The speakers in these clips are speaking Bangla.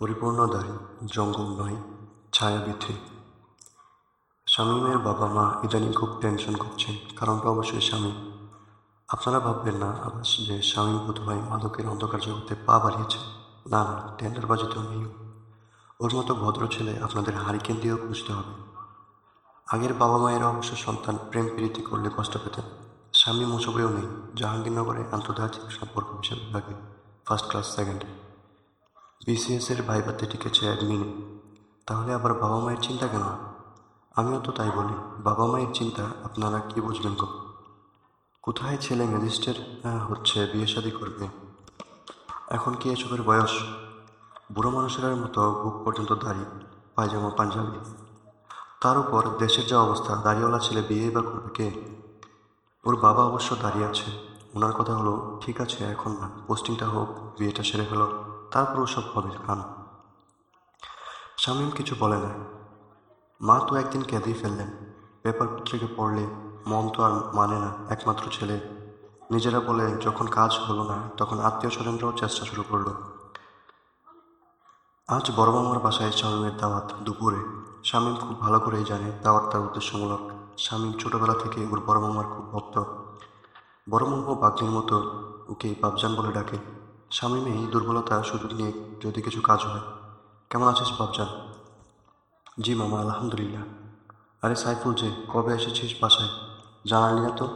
পরিপূর্ণ দাড়ি জঙ্গল নয় ছায়াবৃদ্ধি শামীমের বাবা মা ইদানিং খুব টেনশন করছেন কারণটা অবশ্যই স্বামী আপনারা ভাববেন না যে স্বামী বোধ হয় মাদকের অন্ধকার জগতে পা বাড়িয়েছে। না না টেন্ডারবাজি তো নেই। ওর মতো ভদ্র ছেলে আপনাদের হারিকেন দিয়েও বুঝতে হবে। আগের বাবা মায়েরা অবশ্য সন্তান প্রেম প্রীতি করলে কষ্ট পেতেন। স্বামী মোসবেও নেই। জাহাঙ্গীরনগরে আন্তর্জাতিক সম্পর্ক বিষয় বিভাগে ফার্স্ট ক্লাস সেকেন্ড বিসিএস এর ভাইভাতে টিকেছে অ্যাডমিনে তাহলে আবার বাবা মায়ের চিন্তা কেন? আমিও তো তাই বলি, বাবা মায়ের চিন্তা আপনারা কি বুঝবেন গো? কোথায় ছেলে ম্যাজিস্ট্রেট হচ্ছে, বিয়ে শাদি করবে? এখন কি এসবের বয়স? বুড়ো মানুষের মতো বুক পর্যন্ত দাড়ি, পায়জামা, পাঞ্জাবি। তার উপর দেশের যা অবস্থা, দাড়িওয়ালা ছেলে বিয়ে বা করবে কে? ওর বাবা অবশ্য দাঁড়িয়ে আছে। ওনার কথা হলো, ঠিক আছে, এখন না পোস্টিংটা হোক, বিয়েটা সেরে হলো তারপর ওসব হবে খান শামীম কিছু বলে না। মা তো একদিন কেঁদেই ফেললেন। পেপার পত্রিকা পড়লে মন তো আর মানে না, একমাত্র ছেলে। নিজেরা বলে, যখন কাজ হলো না, তখন আত্মীয় স্বজনরাও চেষ্টা শুরু করল। আজ বড় মামার বাসায় শামীমের দাওয়াত দুপুরে। শামীম খুব ভালো করেই জানে দাওয়াত তার উদ্দেশ্যমূলক। শামীম ছোটবেলা থেকে ওর বড় মামার খুব ভক্ত। বড় মামা বাগ্নির মতো ওকে বাবজান বলে ডাকে। শামীম মেয়ে দুর্বলতা সুযোগ নিয়ে যদি কিছু কাজ হয়। কেমন আছিস বাবজান জি মামা, আলহামদুলিল্লাহ। আরে সাইফুল, যে কবে এসেছিস বাসায়? জানালি না তো?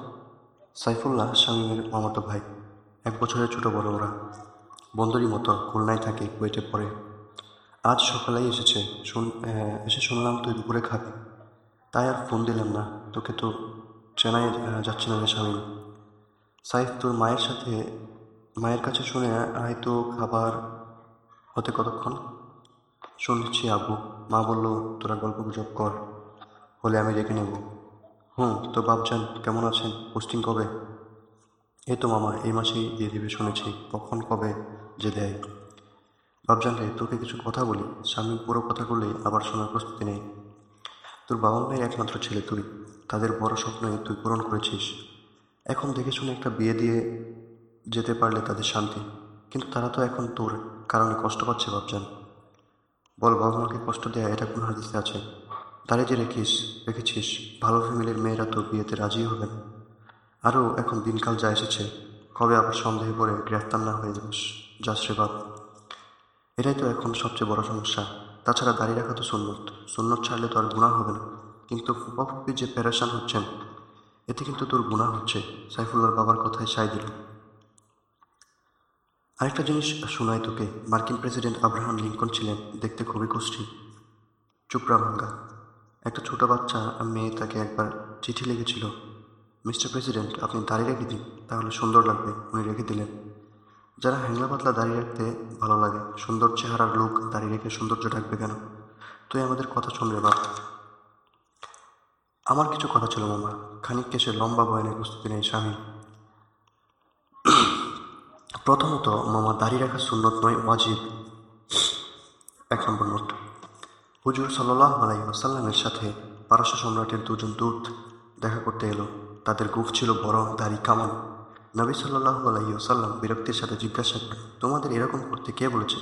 সাইফুল্লাহ শামীমের মামাতো ভাই। এক বছরের ছোট বড় ওরা। বন্ধুরই মতো, খুলনায় থাকে, কুয়েটে পড়ে। আজ সকালেই এসেছে। শুন এসে শুনলাম তুই দুপুরে খাবি। তাই আর ফোন দিলাম না। তোকে তো চেনাই যাচ্ছে না রে স্বামী। সাইফ, তোর মায়ের সাথে মায়ের কাছে শুনে হয়তো খাবার হতে কতক্ষণ? শুনছি, আব্বু। মা বলল, তোরা গল্প গুজব কর, হলে আমি রেখে নেব। হুম, তো বাপজান, কেমন আছেন? পোস্টিং কবে? এই তো মামা, এই মাসেই দিয়ে দিবে, শুনেছি। কখন, কবে যে দেয়? বাপজান রে, তোকে কিছু কথা বলি? স্বামী পুরো কথা বললে আবার শোনার প্রস্তুতি নেই। তোর বাবা মায়ের একমাত্র ছেলে তুই। তাদের বড় স্বপ্নই তুই পূরণ করেছিস। এখন দেখে শুনে একটা বিয়ে দিয়ে যেতে পারলে তাদের শান্তি। কিন্তু তারা তো এখন তোর কারণে কষ্ট পাচ্ছে বাপজান বল, বাবা মাকে কষ্ট দেয়া, এটা কোন হাদিসে আছে? দাঁড়িয়ে যে রেখিস রেখেছিস, ভালো ফ্যামিলির মেয়েরা তো বিয়েতে রাজি হবে না। আরও এখন দিনকাল যা এসেছে, কবে আবার সন্দেহে পড়ে গ্রেফতার না হয়ে যাস রে বাপ। এটাই তো এখন সবচেয়ে বড় সমস্যা। তাছাড়া দাঁড়িয়ে রাখা তো সুন্নত। সুন্নত ছাড়লে তো আর গুণা হবে না। কিন্তু ফুপা ফুপি যে প্যারেশান হচ্ছেন, এতে কিন্তু তোর গুণা হচ্ছে, সাইফুল্লাহর বাবার কথায় সাই দিল আরেকটা জিনিস শোনাই তোকে। মার্কিন প্রেসিডেন্ট আব্রাহাম লিঙ্কন ছিলেন, দেখতে খুবই কুষ্ঠী। চুপড়া ভাঙ্গা একটা ছোট বাচ্চা মেয়ে তাকে একবার চিঠি লিখেছিল, মিস্টার প্রেসিডেন্ট, আপনি দাঁড়িয়ে রেখে দিন, তাহলে সুন্দর লাগবে। উনি রেখে দিলেন। যারা হ্যাংলা পাতলা দাঁড়িয়ে রাখতে ভালো লাগে, সুন্দর চেহারার লোক দাঁড়িয়ে রেখে সৌন্দর্য ডাকবে কেন? তুই আমাদের কথা শুনবে বাপ। আমার কিছু কথা ছিল, মামা। খানিক কেসে লম্বা বয়নের প্রস্তুতি নেই স্বামী প্রথমত মামা দাড়ি রাখা সুন্নত নয়, ওয়াজিব। এক নম্বর নোট। হুজুর সাল্লাহ আলাইসাল্লামের সাথে পারস্য সম্রাটের দুজন দূত দেখা করতে এলো। তাদের গুফ ছিল বড়, দাড়ি কামান। নবী সাল্লাহ আলাইসাল্লাম বিরক্তির সাথে জিজ্ঞাসা তোমাদের এরকম করতে কে বলেছে?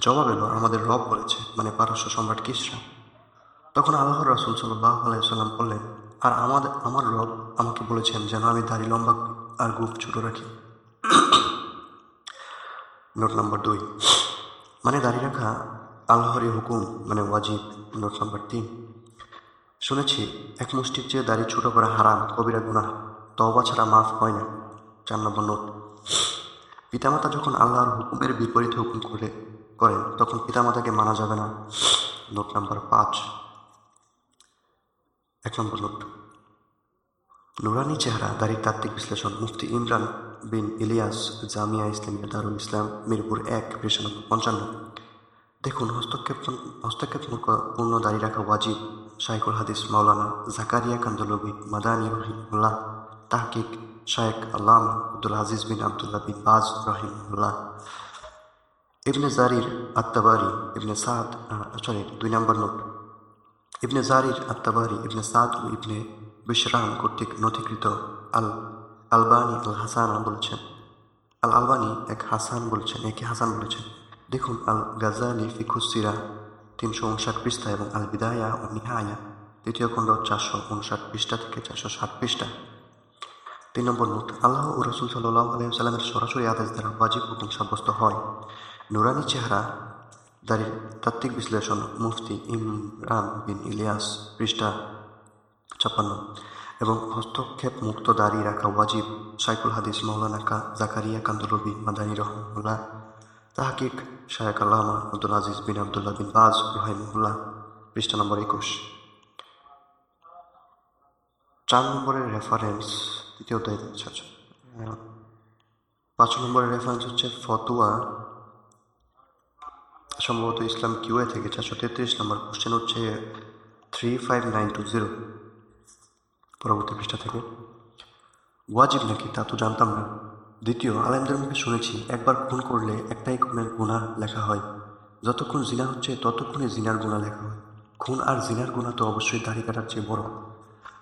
জবাব এলো, আমাদের রব বলেছে মানে পারস্য সম্রাট কিসরা। তখন আল্লাহ রাসুল সাল্লাহ আলাইসাল্লাম বললেন, আর আমাদের, আমার রব আমাকে বলেছেন যেন আমি দাড়ি লম্বা আর গুফ ছোটো রাখি। নোট নাম্বার দুই মানে দাড়ি রাখা আল্লাহরই হুকুম মানে ওয়াজিব নোট নাম্বার তিন শুনেছি, এক মুষ্টির চেয়ে দাড়ি ছোট করা হারাম, কবিরা গুণা তওবা ছাড়া মাফ হয় না। চার নম্বর নোট পিতামাতা যখন আল্লাহর হুকুমের বিপরীত হুকুম করে, করেন, তখন পিতামাতাকে মানা যাবে না। নোট নাম্বার পাঁচ. এক নম্বর নোট নুরানি চেহারা, দাড়ির তাত্ত্বিক বিশ্লেষণ, মুফতি ইমরান বিন ইলিয়াস জামিয়া ইসলামিয়া দারুল ইসলাম মিরপুর এক পৃষ্ঠা পঞ্চান্ন। দেখুন, হস্তক্ষেপ হস্তক্ষেপ পূর্ণ দাঁড়িয়ে রাখা ওয়াজিব শাইকুল হাদিস মাওলানা জাকারিয়া কান্দলবি মাদানী রহিমুল্লাহ, তাহকিক শায়েক আল্লাম আব্দুল আজিজ বিন আবদুল্লাহ বিন বাজ রহিমুল্লাহ। ইবনে জারির আত্মাবারি ইবনে সাদ সরি দুই নম্বর নোট। ইবনে জারির আত্মাবারি ইবনে সাদ ও ইবনে বিশরাম কর্তৃক নথিকৃত আল আলবানি আল হাসান বলছেন। আল আলবানি এক হাসান বলছেন, একে হাসান বলেছেন। দেখুন আল গাজালি ফিকুসিরা তিনশো উনষাট পৃষ্ঠা এবং আল বিদায়া ও নিহায়া দ্বিতীয় খণ্ড চারশো উনষাট পৃষ্ঠা থেকে চারশো ষাট পৃষ্ঠা। তিন নম্বর নোট, আল্লাহ ও রসুল সাল্লাহ আলাইসাল্লামের সরাসরি আদেশ দ্বারা বাজিব হুকুম সাব্যস্ত হয়। নুরানি চেহারা দাঁড়িয়ে তাত্ত্বিক বিশ্লেষণ মুফতি ইমরান বিন ইলিয়াস, পৃষ্ঠা ছাপ্পান্ন। এবং হস্তক্ষেপ মুক্ত দাঁড়িয়ে রাখা ওয়াজিব সাইকুল হাদিস মৌলানা কা, জাকারিয়া কান্দুলবি মাদানী রহমুল্লাহ তাহাকিক শায়েক আল্লামা আব্দুল আজিজ বিন আবদুল্লাহ বিন বাজ রহিমুল্লাহ পৃষ্ঠা নম্বর একুশ। চার নম্বরের রেফারেন্স দ্বিতীয় আচ্ছা আচ্ছা পাঁচ নম্বরের রেফারেন্স হচ্ছে ফতুয়া। সম্ভবত ইসলাম কিউএ থেকে চারশো তেত্রিশ নম্বর কোশ্চেন হচ্ছে three five nine two zero পরবর্তী পৃষ্ঠা থেকে। ওয়াজিব নাকি তা তো জানতাম না। দ্বিতীয়, আলেমদের মুখে শুনেছি, একবার খুন করলে একটাই খুনের গুণা লেখা হয়। যতক্ষণ জিনা হচ্ছে ততক্ষণে জিনার গুণা লেখা হয়। খুন আর জিনার গুণা তো অবশ্যই দাড়ি কাটার চেয়ে বড়।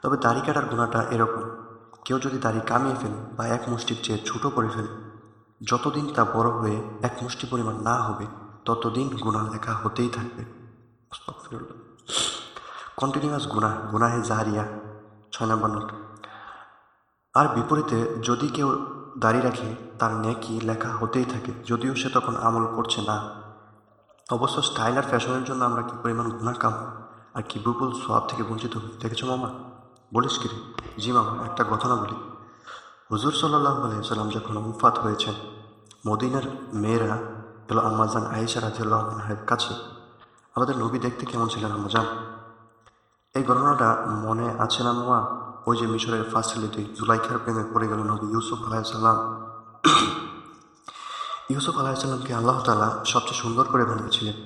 তবে দাড়ি কাটার গুণাটা এরকম। কেউ যদি দাড়ি কামিয়ে ফেলে বা এক মুষ্টির চেয়ে ছোটো করে ফেলে, যতদিন তা বড় হয়ে এক মুষ্টি পরিমাণ না হবে, ততদিন গুণা লেখা হতেই থাকবে। কন্টিনিউয়াস গুণা গুনাহে জাহারিয়া। ছয় নম্বর নোট। আর বিপরীতে যদি কেউ দাঁড়িয়ে রাখে, তার নেকি লেখা হতেই থাকে, যদিও সে তখন আমল করছে না। অবশ্য স্টাইল আর ফ্যাশনের জন্য আমরা কি পরিমাণ গুণা কাম আর কি বিপুল সব থেকে বঞ্চিত হই? দেখেছ মামা? বলিস কি রে? জি মামা, একটা ঘটনা বলি। হুজুর সাল্লাহ আলাইসাল্লাম যখন উফাত হয়েছেন, মদিনার মেয়েরা এলো আম্মাজান আয়েশা রাজিউল্লাহের কাছে। আমাদের নবী দেখতে কেমন ছিলেন আম্মাজান? এই ঘটনাটা মনে আছে না মামা ওই যে মিশরের ফার্স্ট জুলাইখার প্রেমে পড়ে গেল নবী ইউসুফ আলাইসাল্লাম ইউসুফ আলাইসাল্লামকে আল্লাহ তালা সবচেয়ে সুন্দর করে বানিয়েছিলেন।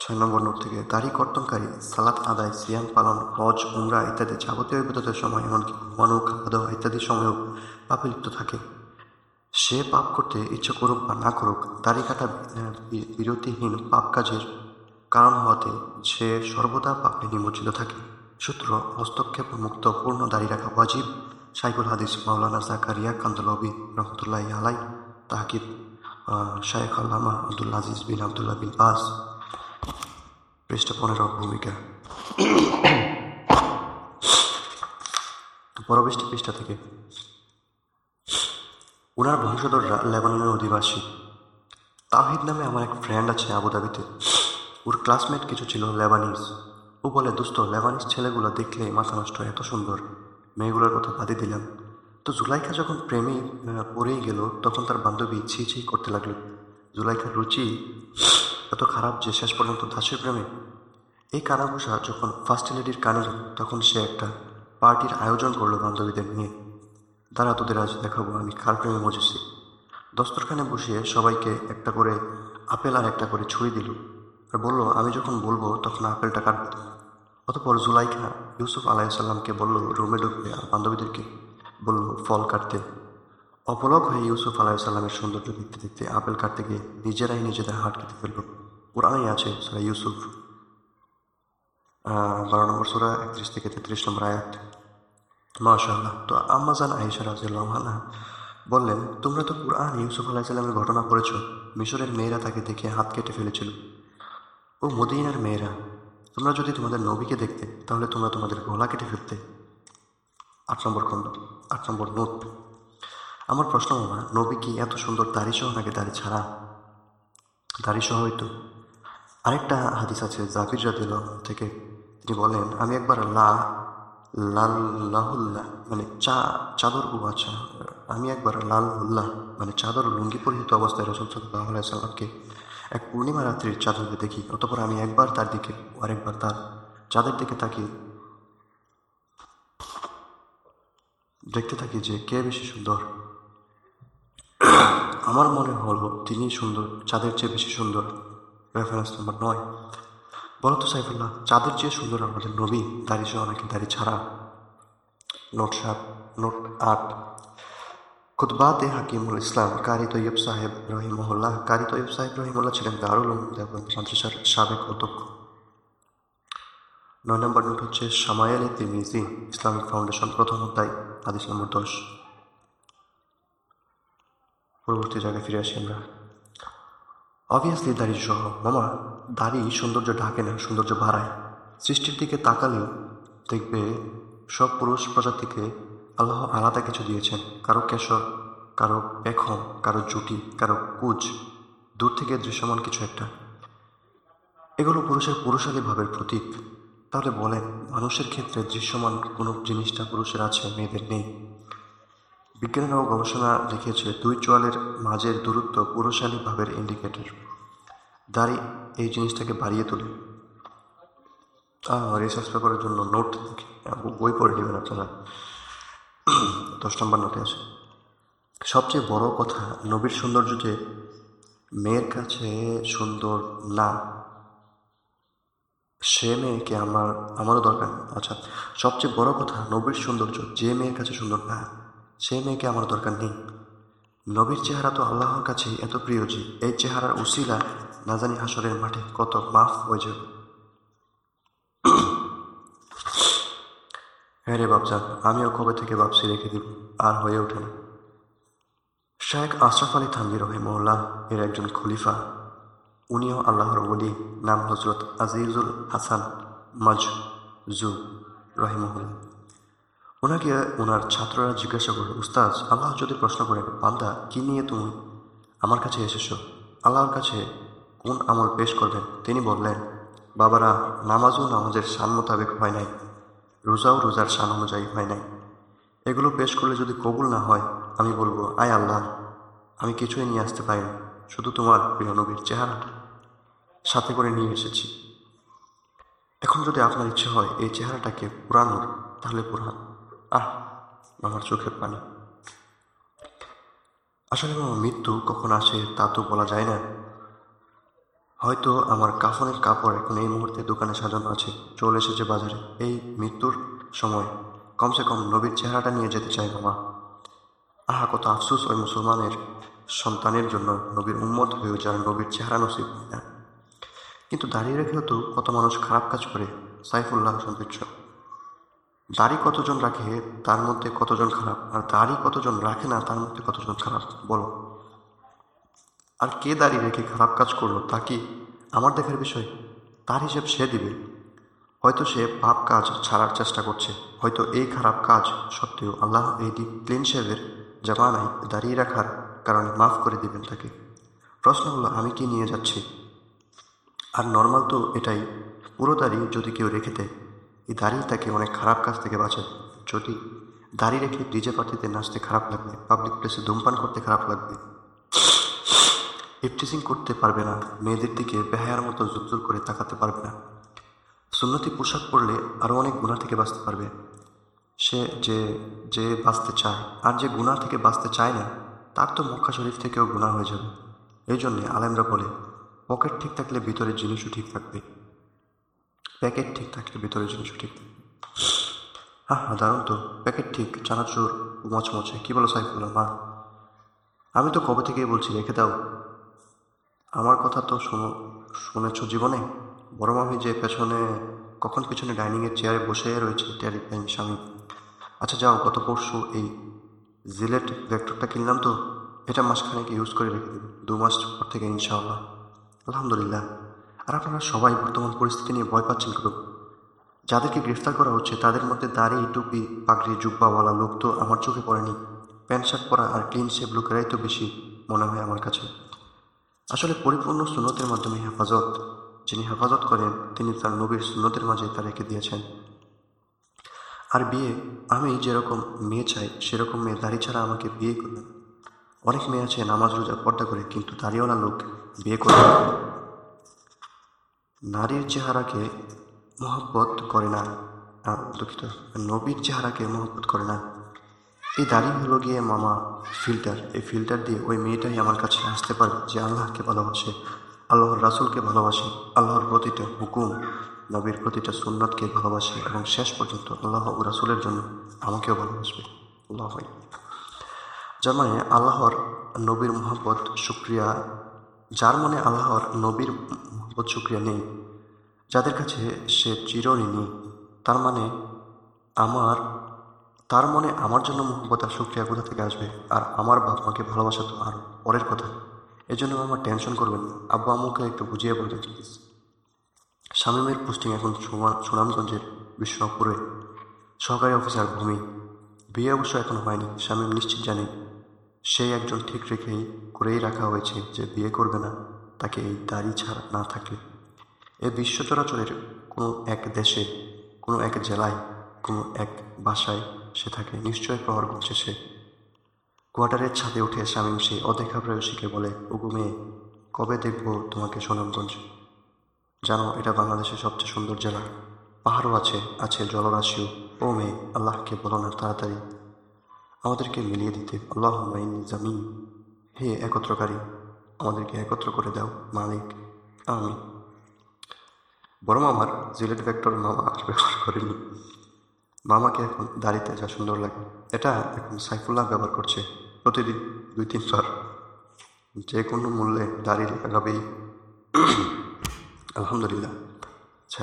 ছয় নম্বর নোট থেকে, দাড়ি কর্তনকারী, সালাত আদায়, সিয়াম পালন, হজ, উমরা ইত্যাদি যাবতীয় বিপদের সময়, এমনকি ঘুমানো, খাওয়া দাওয়া ইত্যাদি সময়েও পাপে লিপ্ত থাকে। সে পাপ করতে ইচ্ছে করুক বা না করুক, দাড়ি কাটা বিরতিহীন পাপ কাজের কারণ হওয়াতে সে সর্বদা পাপে নিমজ্জিত থাকে। সূত্র হস্তক্ষেপ মুক্ত পূর্ণ, দাড়ি রাখা ওয়াজিব। সাইকুল হাদিস, মাওলানা জাকারিয়া কান্দলবি রহমতুল্লাহ আলাই তাহাকিব শায়েখ আল্লামা আব্দুল আজিজ বিন আবদুল্লাহ বিন বাস পৃষ্ঠা পনেরো, ভূমিকা। পরবর্তী পৃষ্ঠা থেকে। ওনার বংশধররা লেবাননের অধিবাসী। তাহিদ নামে আমার এক ফ্রেন্ড আছে আবুধাবিতে। ওর ক্লাসমেট কিছু ছিল লেবানিজ ও বলে, দোস্ত লেবানিজ ছেলেগুলো দেখলে মাথা নষ্ট, এত সুন্দর। মেয়েগুলোর কথা বাদে দিলাম। তো জুলাইখা যখন প্রেমে পড়েই গেল, তখন তার বান্ধবী ছি ছি করতে লাগল। জুলাইখার রুচি এত খারাপ যে শেষ পর্যন্ত দাসের প্রেমে। এই কানাঘুষা যখন ফার্স্ট লেডির কানে গেল, তখন সে একটা পার্টির আয়োজন করল বান্ধবীদের নিয়ে। তারা তোদের আজ দেখাবো, আমি কার প্রেমে মজেছি। দস্তরখানে বসিয়ে সবাইকে একটা করে আপেল আর একটা করে ছুরি দিল। আর বলল, আমি যখন বলব, তখন আপেলটা কাটবে অতপর জুলাইখা ইউসুফ আলাইসাল্লামকে বলল, রুমে ঢুকবে আর বান্ধবীদেরকে? বলল, ফল কাটতে। অপলক হয়ে ইউসুফ আলাইসাল্লামের সৌন্দর্য দেখতে দেখতে আপেল কাটতে গিয়ে নিজেরাই নিজেদের হাট কেটে ফেলল। কোরআনেই আছে সুরা ইউসুফ। বারো নম্বর সুরা, একত্রিশ থেকে তেত্রিশ নম্বর আয়াত। মাশাল্লাহ তো আম্মাজান আয়েশা রাজিয়াল্লাহ বললেন, তোমরা তো কুরআন ইউসুফ আলাহিসাল্লামের ঘটনা পড়েছ। মিশরের মেয়েরা তাকে দেখে হাত কেটে ফেলেছিল। ও মদিনার মেয়েরা, তোমরা যদি তোমাদের নবীকে দেখতে, তাহলে তোমরা তোমাদের গলা কেটে ফেলতে। আট নম্বর খণ্ড, আট নম্বর নোট। আমার প্রশ্ন মামা নবী কি এত সুন্দর দাড়ি সহ নাকি দাড়ি ছাড়া? দাড়ি সহ হয়তো আরেকটা হাদিস আছে, জাবির রাদিল থেকে। তিনি বলেন, আমি একবার লা, লাল্লাহুল্লাহ মানে চা, চাদর ও আচ্ছা আমি একবার লাল হুল্লাহ মানে চাদর লুঙ্গি পরিহিত অবস্থায় রসুল সাল্লাহ সাল্লামকে এক পূর্ণিমা রাত্রির চাদরকে দেখি, অতপর আমি একবার তার দিকে আরেকবার তার চাঁদের দিকে তাকিয়ে দেখতে থাকি যে কে বেশি সুন্দর। আমার মনে হলো তিনি সুন্দর, চাঁদের চেয়ে বেশি সুন্দর। রেফারেন্স নাম্বার নয়। বলো তো সাইফুল্লাহ, চাঁদের চেয়ে সুন্দর আমাদের নবী, দাড়ি সহ নাকি দাড়ি ছাড়া? নোট সাত নোট আট। খুতবাত হাকিমুল ইসলাম, কারি তৈয়ব সাহেব রহিমহল্লাহ, কারি তৈয়ব সাহেব রহিমুল্লাহ ছিলেন দারুল দেবন্দ সাবেক অধ্যক্ষ। নয় নম্বর নোট হচ্ছে সামায়াল এ তিরমিজি ইসলামিক ফাউন্ডেশন প্রথম অধ্যায়, হাদিস নম্বর দশ। পরবর্তী জায়গায় ফিরে আসি আমরা। অবভিয়াসলি দাড়ি সহ, মামা, দাড়ি সৌন্দর্য ঢাকে না, সৌন্দর্য বাড়ায়। সৃষ্টির দিকে তাকালেও দেখবে সব পুরুষ প্রজাতিকে আল্লাহ আলাদা কিছু দিয়েছেন। কারও কেশর, কারও পেখম, কারও জুটি, কারও কুচ দূর থেকে দৃশ্যমান কিছু একটা। এগুলো পুরুষের পুরুষালী ভাবের প্রতীক। তাহলে বলেন, মানুষের ক্ষেত্রে দৃশ্যমান কোনো জিনিসটা পুরুষের আছে, মেয়েদের নেই? বিজ্ঞানীরাও গবেষণা দেখিয়েছে, দুই চোয়ালের মাঝের দূরত্ব পুরুষালী ভাবের ইন্ডিকেটর দাড়ি এই জিনিসটাকে বাড়িয়ে তোলে। রিসার্চ পেপারের জন্য নোট বই পড়ে নেবেন আপনারা। দশ নম্বর নোটে আছে। সবচেয়ে বড় কথা নবীর সৌন্দর্য যে মেয়ের কাছে সুন্দর না, সে মেয়েকে আমার, আমারও দরকার আচ্ছা সবচেয়ে বড় কথা নবীর সৌন্দর্য, যে মেয়ের কাছে সুন্দর না, সে মেয়েকে আমার দরকার নেই। নবীর চেহারা তো আল্লাহর কাছে এত প্রিয় যে, এই চেহারার উসিলা না জানি হাসরের মাঠে কত মাফ হয়ে যাবে। হ্যাঁ রে বাবজান আমিও কবে থেকে ভাবছি রেখে দিব, আর হয়ে ওঠে না। শেখ আশরাফ আলী থানভি রহিমউল্লাহ এর একজন খলিফা। উনিও আল্লাহর ওলি, নাম হজরত আজিজুল হাসান মাজজু রহিমহুল্লাহ ওনাকে ওনার ছাত্ররা জিজ্ঞাসা করল উস্তাজ আল্লাহ যদি প্রশ্ন করে, বান্দা, কি নিয়ে তুমি? আমার কাছে এসেছ। আল্লাহর কাছে কোন আমল পেশ করবেন? তিনি বললেন, বাবারা, নামাজও নামাজের শান মোতাবেক হয় নাই। রোজাও রোজার শান অনুযায়ী হয় নাই। এগুলো পেশ করলে যদি কবুল না হয়, আমি বলব, আয় আল্লাহ, আমি কিছুই নিয়ে আসতে পারিনি, শুধু তোমার প্রিয় নবীর চেহারাটা। সাথে করে নিয়ে এসেছি। এখন যদি আপনার ইচ্ছে হয়, এই চেহারাটাকে পুরানোর তাহলে পুরান আহ, আমার চোখের পানি। আসলে মৃত্যু কখন আসে তা তো বলা যায় না। হয়তো আমার কাফনের কাপড় এখন এই মুহূর্তে দোকানে সাজানো আছে। চলে এসেছে বাজারে। এই মৃত্যুর সময়। কমসে কম নবীর চেহারাটা নিয়ে যেতে চাই মামা আহা, কত আফসুস ওই মুসলমানের সন্তানের জন্য নবীর উম্মত হয়েও যার নবীর চেহারা নসিব না। কিন্তু দাঁড়িয়ে রেখেও তো কত মানুষ খারাপ কাজ করে, সাইফুল্লাহ সৌন্দর্য দাড়ি কতজন রাখে তার মধ্যে কতজন খারাপ, আর দাড়ি কতজন রাখে না তার মধ্যে কতজন খারাপ, বলো। আর কে দাড়ি রেখে খারাপ কাজ করল তা কি আমার দেখার বিষয়? তার হিসেব সে দিবে। হয়তো সে পাপ কাজ ছাড়ার চেষ্টা করছে। হয়তো এই খারাপ কাজ সত্ত্বেও আল্লাহ এই ডিপ ক্লিন শেভের জামানায় দাঁড়িয়ে রাখার কারণে মাফ করে দিবেন তাকে। প্রশ্ন হলো, আমি কি নিয়ে যাচ্ছি? আর নর্মাল তো এটাই, পুরো দাড়ি যদি কেউ রেখে দেয়, এই দাড়ি তাকে অনেক খারাপ কাজ থেকে বাঁচায়। যদি দাড়ি রেখে ডিজে পার্টিতে নাচতে খারাপ লাগবে পাবলিক প্লেসে ধূমপান করতে খারাপ লাগবে। ইফটিসিং করতে পারবে না মেয়েদের দিকে বেহায়ার মতো জোর করে তাকাতে পারবে না। সুন্নতি পোশাক পরলে আরও অনেক গুণা থেকে বাঁচতে পারবে। সে যে যে বাঁচতে চায়, আর যে গুণা থেকে বাঁচতে চায় না, তার তো মক্কা শরীফ থেকেও গুণা হয়ে যাবে। এই জন্যে আলেমরা বলে, পকেট ঠিক থাকলে ভিতরের জিনিসও ঠিক থাকবে। প্যাকেট ঠিক থাকলে ভিতরের জিনিসও ঠিক থাকবে। হ্যাঁ হ্যাঁ দারুণ তো, প্যাকেট ঠিক, চানাচুর, মচমচে, কী বলো সাইফুল্লাহ মা আমি তো কবে থেকেই বলছি, রেখে দাও। আমার কথা তো শোনো, শুনেছ জীবনে? বড় মামি যে পেছনে, কখন পেছনে ডাইনিংয়ের চেয়ারে বসে রয়েছে ট্যারি টাইম স্বামী। আচ্ছা যাও, গত পরশু এই জিলেট ভেক্টরটা কিনলাম তো, এটা মাসখানেক ইউজ করে রেখে দেবে, দু মাস পর থেকে ইনশাআল্লাহ। আলহামদুলিল্লাহ। আর আপনারা সবাই বর্তমান পরিস্থিতি নিয়ে ভয় পাচ্ছেন কেন? যাদেরকে গ্রেফতার করা হচ্ছে, তাদের মধ্যে দাড়ি, টুপি, পাগড়ি, জুব্বাওয়ালা লোক তো আমার চোখে পড়েনি। প্যান্ট, শার্ট পরা আর ক্লিন শেপ লোকেরাই তো বেশি মনে হয় আমার কাছে। আসলে পরিপূর্ণ সুন্নতের মাধ্যমে হেফাজত, যিনি হেফাজত করেন, তিনি তার নবীর সুন্নতের মাঝে তা রেখে দিয়েছেন। আর বিয়ে, আমি যেরকম মেয়ে চাই, সেরকম মেয়ে দাড়ি ছাড়া আমাকে বিয়ে করবেন অনেক মেয়ে আছে নামাজ, রোজা, পর্দা করে, কিন্তু দাড়িওয়ালা লোক বিয়ে করে নারীর চেহারাকে মহব্বত করে না দুঃখিত, নবীর চেহারাকে মহব্বত করে না। এই দাড়ি হলো গিয়ে মামা ফিল্টার। এই ফিল্টার দিয়ে ওই মেয়েটাই আমার কাছে আসতে পারে যে আল্লাহকে ভালোবাসে, আল্লাহর রাসুলকে ভালোবাসে, আল্লাহর প্রতিটা হুকুম, নবীর প্রতিটা সুন্নাতকে ভালোবাসে এবং শেষ পর্যন্ত আল্লাহ ও রাসুলের জন্য আমাকেও ভালোবাসবে। আল্লাহ যার আল্লাহর নবীর মোহাম্মত শুক্রিয়া। যার মনে আল্লাহর নবীর মোহাম্মত শুক্রিয়া নেই, যাদের কাছে সে চিরঋণী, তার মানে আমার তার মনে আমার জন্য মোহব্বত আর শুক্রিয়া কোথা থেকে আসবে? আর আমার বাপ মাকে ভালোবাসা তো আর পরের কথা। এজন্য আমার টেনশন করবেন না। আব্বু আম্মুকে একটু বুঝিয়ে বলবেন প্লিজ শামীমের পোস্টিং এখন সুনামগঞ্জের বিষ্ণুপুরে। সহকারী অফিসার ভূমি। বিয়ে অবশ্য এখন হয়নি। শামীম নিশ্চিত জানে। সেই একজন ঠিক রেখেই করেই রাখা হয়েছে যে বিয়ে করবে না। তাকে এই দাড়ি ছাড়া না থাকলে। এ বিশ্ব চরাচরের কোনো এক দেশে কোনো এক জেলায় কোনো এক বাসায় সে থাকে। নিশ্চয় প্রহর সে। কোয়ার্টারের ছাদে উঠে শামীম সেই অদেখা প্রেয়সীকে বলে, ওগো মেয়ে, কবে দেখব তোমাকে সুনামগঞ্জ? জানো, এটা বাংলাদেশের সবচেয়ে সুন্দর জেলা। পাহাড়ও আছে আছে জলরাশিও। ও মেয়ে, আল্লাহকে বলো না তাড়াতাড়ি। আমাদেরকে মিলিয়ে দিতে আল্লাহ মাইনি জামিন। হে একত্রকারী, আমাদেরকে একত্র করে দাও, মালিক। আমি বড় মামার জিলেট ভেক্টর মামা ব্যবহার করেনি। মামাকে এখন দাড়িতে যা সুন্দর লাগে। এটা এখন সাইফুল্লাহ ব্যবহার করছে প্রতিদিন দুই, তিনবার। যে কোনো মূল্যে দাড়ি লাগাবেই আলহামদুলিল্লাহ।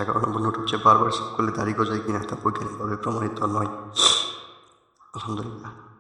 এগারো নম্বর নোট হচ্ছে বারবার করলে দাড়ি গজায় কিনা তা বৈজ্ঞানিকভাবে প্রমাণিত নয়। আলহামদুলিল্লাহ।